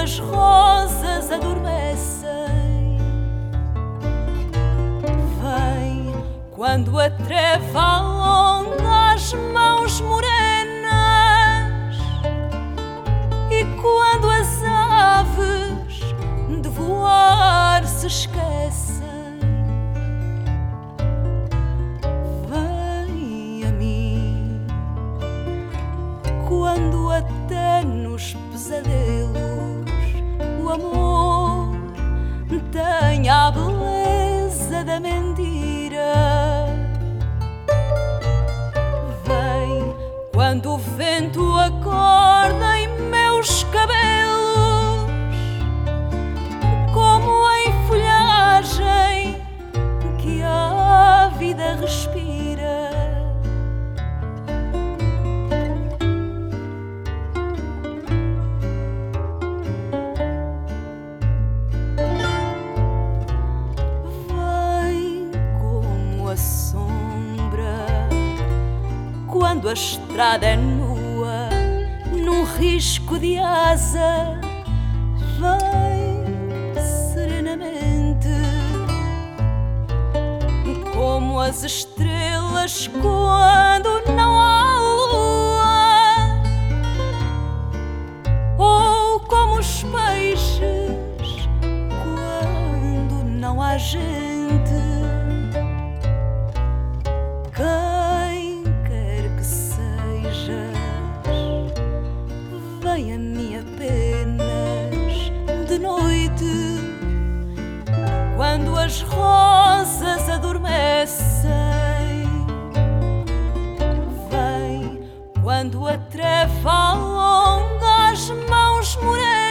as rosas adormecem. Vem quando a treva alonga as mãos morenas e quando as aves de voar se esquecem. Vem a mim quando até nos pesadelos amor tem a beleza da mentira. Quando a estrada é nua, num risco de asa. Vem serenamente como as estrelas quando não há lua, ou como os peixes quando não há gente. As rosas adormecem. Vem quando a treva alonga as mãos morenas